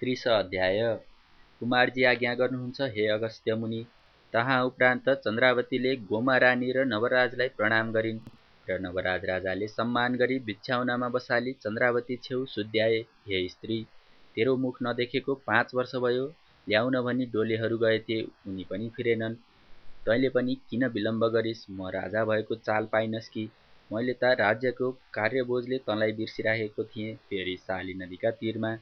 त्रिस अध्याय। कुमारजी आज्ञा गर्नुहुन्छ हे अगस्त्य मुनि तहाँ उपरान्त चन्द्रावतीले गोमा रानी र नवराजलाई प्रणाम गरिन् र नवराज राजाले सम्मान गरी बिछ्याउनामा बसाली चन्द्रावती छेउ सुध्याए हे स्त्री तेरो मुख नदेखेको पाँच वर्ष भयो ल्याउन भनी डोलेहरू गएथे उनी पनि फिरेनन्। तैँले पनि किन विलम्ब गरिस्? म राजा भएको चाल पाइनस् कि? मैले त राज्यको कार्यबोझले तँलाई बिर्सिराखेको थिएँ फेरि साली नदीका तिरमा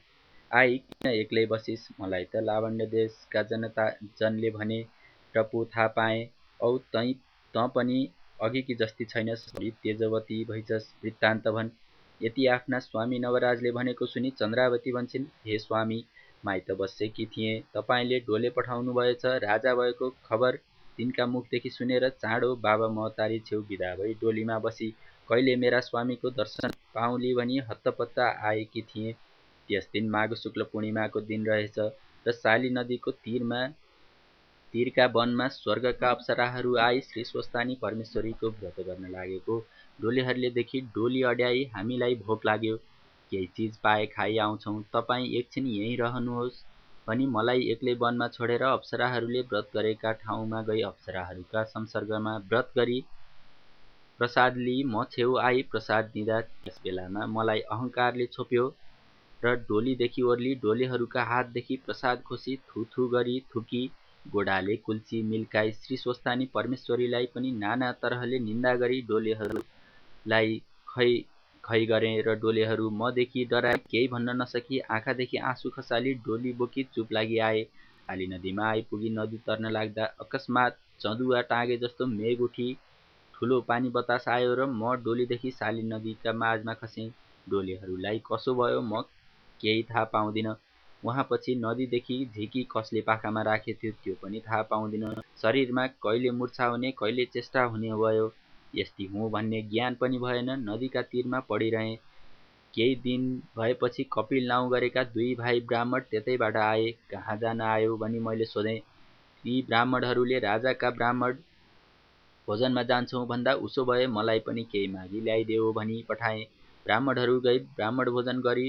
आई किन एक्लै बसिस्? मलाई त लावण्य देशका जनता जनले भने र पो थाहा पाएँ। औ तै तँ पनि अघिकी जस्ती छैनस्? बढी तेजवती भइछस् वृत्तान्त भन्। यति आफ्ना स्वामी नवराजले भनेको सुनि चन्द्रावती भन्छन् हे स्वामी माइत बसेकी थिएँ? तपाईँले डोले पठाउनु भएछ राजा भएको खबर तिनका मुखदेखि सुनेर चाँडो बाबा महतारी छेउ बिदा भई डोलीमा बसी कहिले मेरा स्वामीको दर्शन पाउली भनी हत्तपत्ता आएकी थिएँ? त्यस दिन माघ शुक्ल पूर्णिमाको दिन रहेछ र साली नदीको तीरमा तीरका वनमा स्वर्गका अप्सराहरू आई श्री स्वस्तानी परमेश्वरीको व्रत गर्न लागेको। डोलेहरूले देखि डोली अड्याई हामीलाई भोक लाग्यो। केही चिज पाए खाइ आउँछौँ। तपाईँ एकछिन यहीँ रहनुहोस् भनी मलाई एक्लै वनमा छोडेर अप्सराहरूले व्रत गरेका ठाउँमा गई अप्सराहरूका संसर्गमा व्रत गरी प्रसाद लिई म छेउ आई प्रसाद दिँदा त्यस बेलामा मलाई अहङ्कारले छोप्यो। र डोलीदेखि ओर्ली डोलेहरूका हातदेखि प्रसाद खोसी थुथु गरी थुकी गोडाले कुल्ची मिल्काई श्री स्वस्तानी परमेश्वरीलाई पनि नाना तरहले निन्दा गरी डोलेहरूलाई खै खै गरे र डोलेहरू मदेखि डराए। केही भन्न नसकी आँखादेखि आँसु खसाली डोली बोकी चुप लागि आए। काली नदीमा आइपुगी नदी तर्न लाग्दा अकस्मात चँदुवा टाँगे जस्तो मेघ उठी ठुलो पानी बतास आयो र म डोलीदेखि साली नदीका माझमा खसेँ। डोलेहरूलाई कसो भयो म केही थाहा पाउँदिनँ। उहाँपछि नदीदेखि झिकी कसले पाखामा राखेथ्यो त्यो पनि थाहा पाउँदिनँ। शरीरमा कहिले मुर्छा हुने कहिले चेष्टा हुने भयो। यस्ती हुँ भन्ने ज्ञान पनि भएन। नदीका तिरमा पढिरहेँ। केही दिन भएपछि कपिल नाउँ गरेका दुई भाइ ब्राह्मण त्यतैबाट आए। कहाँ जान आयो भनी मैले सोधेँ। ती ब्राह्मणहरूले राजाका ब्राह्मण भोजनमा जान्छौँ भन्दा उसो भए मलाई पनि केही मागी ल्याइदेऊ भनी पठाएँ। ब्राह्मणहरू गई ब्राह्मण भोजन गरी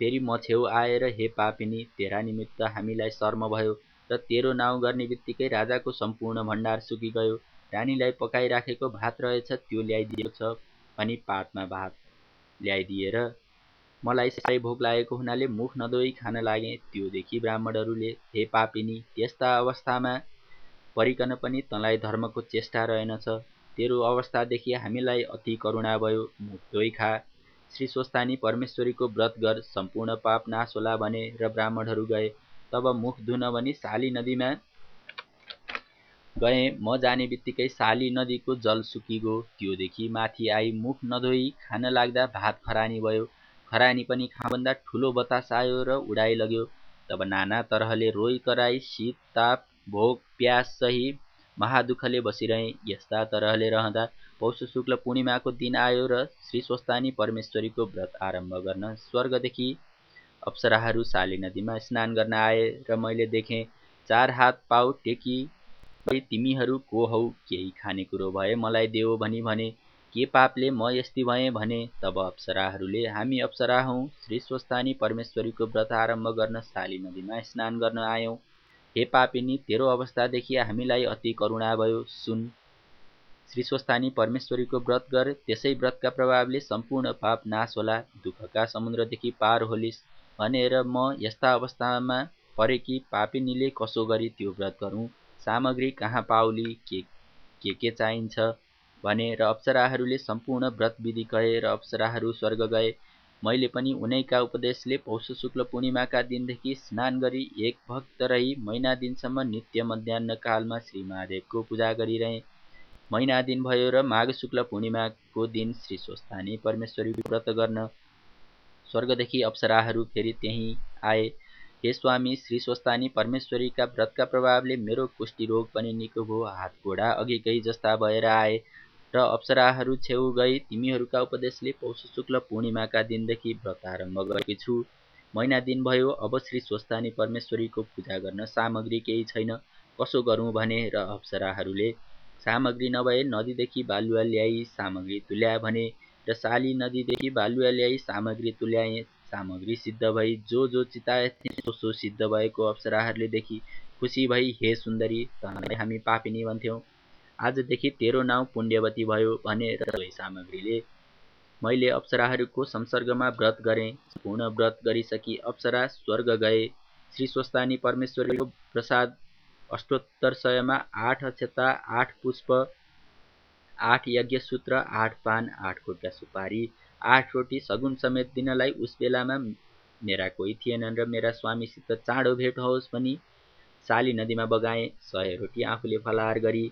फेरि म छेउ आएर हे पापिनी तेरा निमित्त हामीलाई शर्म भयो र तेरो नाउँ गर्ने बित्तिकै राजाको सम्पूर्ण भण्डार सुकिगयो। रानीलाई पकाइराखेको भात रहेछ त्यो ल्याइदिएको छ अनि पातमा भात ल्याइदिएर मलाई साह्रै भोक लागेको हुनाले मुख नधोई खान लागेँ। त्योदेखि ब्राह्मणहरूले हे पापिनी त्यस्ता अवस्थामा परिकन पनि तँलाई धर्मको चेष्टा रहेनछ। तेरो अवस्थादेखि हामीलाई अति करुणा भयो। मुख धोइ खा। श्री स्वस्तानी परमेश्वरीको व्रत गर सम्पूर्ण पाप नाश होला भने र ब्राह्मणहरू गए। तब मुख धुन भनी साली नदीमा गएँ। म जाने बित्तिकै साली नदीको जल सुकिगयो। त्योदेखि माथि आई मुख नधोई खान लाग्दा भात खरानी भयो। खरानी पनि खाँभन्दा ठुलो बतास आयो र उडाइ लग्यो। तब नाना तरहले रोइ कराई शीत ताप भोक प्यास सही महादुःखले बसिरहे। यस्ता तरहले रहँदा पौष शुक्ल पूर्णिमाको दिन आयो र श्री स्वस्तानी परमेश्वरीको व्रत आरम्भ गर्न स्वर्गदेखि अप्सराहरू साली नदीमा स्नान गर्न आए र मैले देखेँ चार हात पाउ टेकी तिमीहरू को हौ केही खानेकुरो भए मलाई देऊ भनी भने के पापले म यस्ती भएँ? भने तब अप्सराहरूले हामी अप्सरा हौँ श्री स्वस्तानी परमेश्वरीको व्रत आरम्भ गर्न साली नदीमा स्नान गर्न आयौँ। हे पापिनी तेरो अवस्थादेखि हामीलाई अति करुणा भयो सुन। श्री स्वस्तानी परमेश्वरीको व्रत गर त्यसै व्रतका प्रभावले सम्पूर्ण पाप नाश होला दुःखका समुद्रदेखि पार होलिस् भनेर म यस्ता अवस्थामा परे कि पापिनीले कसो गरी त्यो व्रत गरौँ? सामग्री कहाँ पाउली? के के के चाहिन्छ? भने र अप्सराहरूले सम्पूर्ण व्रत विधि कहे र अप्सराहरू स्वर्ग गए। मैले पनि उनैका उपदेशले पौष शुक्ल पूर्णिमाका दिनदेखि स्नान गरी एक भक्त रही महिना दिनसम्म नित्य मध्याह कालमा श्री महादेवको पूजा गरिरहेँ। महिना दिन भयो र माघ शुक्ल पूर्णिमाको दिन श्री स्वस्थानी परमेश्वरी व्रत गर्न स्वर्गदेखि अप्सराहरू फेरि त्यहीँ आए। हे स्वामी श्री स्वस्थानी परमेश्वरीका व्रतका प्रभावले मेरो कुष्ठी रोग पनि निको भयो हात घोडा अघिकै जस्ता भएर आए र अप्सराहरू छेउ गई। तिमीहरूका उपदेशले पौष शुक्ल पूर्णिमाका दिनदेखि व्रत आरम्भ गरेकी छु। महिना दिन भयो अब श्री स्वस्थानी परमेश्वरीको पूजा गर्न सामग्री केही छैन। कसो गरौँ भने? र अप्सराहरूले सामग्री नभए नदीदेखि बालुवा ल्याई सामग्री तुल्या भने र साली नदीदेखि बालुवा ल्याई सामग्री तुल्याएँ सामग्री सिद्ध भई। जो जो चिताए थिए सो सो सिद्ध भएको अप्सराहरूले देखि खुसी भई हे सुन्दरी तँलाई हामी पापिनी भन्थ्यौँ। आजदेखि तेरो नाउँ पुण्यवती भयो भनेर सामग्रीले मैले अप्सराहरूको संसर्गमा व्रत गरेँ। पूर्ण व्रत गरिसकी अप्सरा स्वर्ग गए। श्री स्वस्तानी परमेश्वरीको प्रसाद अष्टोत्तर सयमा आठ अक्षता आठ पुष्प आठ यज्ञसूत्र आठ पान आठ खुट्टा सुपारी आठ रोटी सगुन समेत दिनलाई उस बेलामा मेरा कोही थिएनन् र मेरा स्वामीसित चाँडो भेट होस् भनी साली नदीमा बगाएँ सय रोटी आफूले फलाहार गरी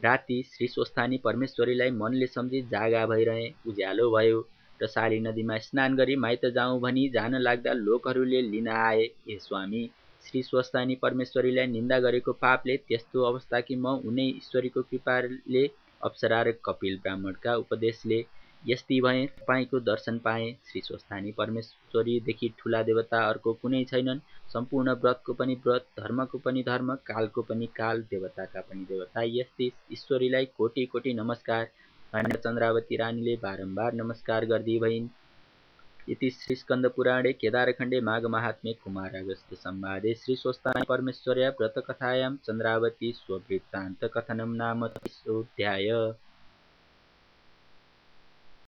राति श्री स्वस्थानी परमेश्वरीलाई मनले सम्झी जागा भइरहे उज्यालो भयो र साली नदीमा स्नान गरी माइत जाउँ भनी जान लाग्दा लोकहरूले लिन आए ए स्वामी श्री स्वस्थानी परमेश्वरीलाई निन्दा गरेको पापले त्यस्तो अवस्था कि म उनै ईश्वरीको कृपाले अप्सरा र कपिल ब्राह्मणका उपदेशले यस्ती भए तपाईँको दर्शन पाएँ। श्री स्वस्थानी परमेश्वरीदेखि ठुला देवता अर्को कुनै छैनन्। सम्पूर्ण व्रतको पनि व्रत धर्मको पनि धर्म कालको पनि काल देवताका पनि देवता। यस्ती ईश्वरीलाई कोटी कोटी नमस्कार। भनेर चन्द्रावती रानीले बारम्बार नमस्कार गर्दै भइन्। इति श्रीस्कन्दपुराणे केदारखण्डे माघमाहात्म्ये कुमारागस्त संवादे श्रीस्वस्थानी परमेश्वर्या व्रतकथायां चन्द्रावती स्ववृत्तान्तकथनं नाम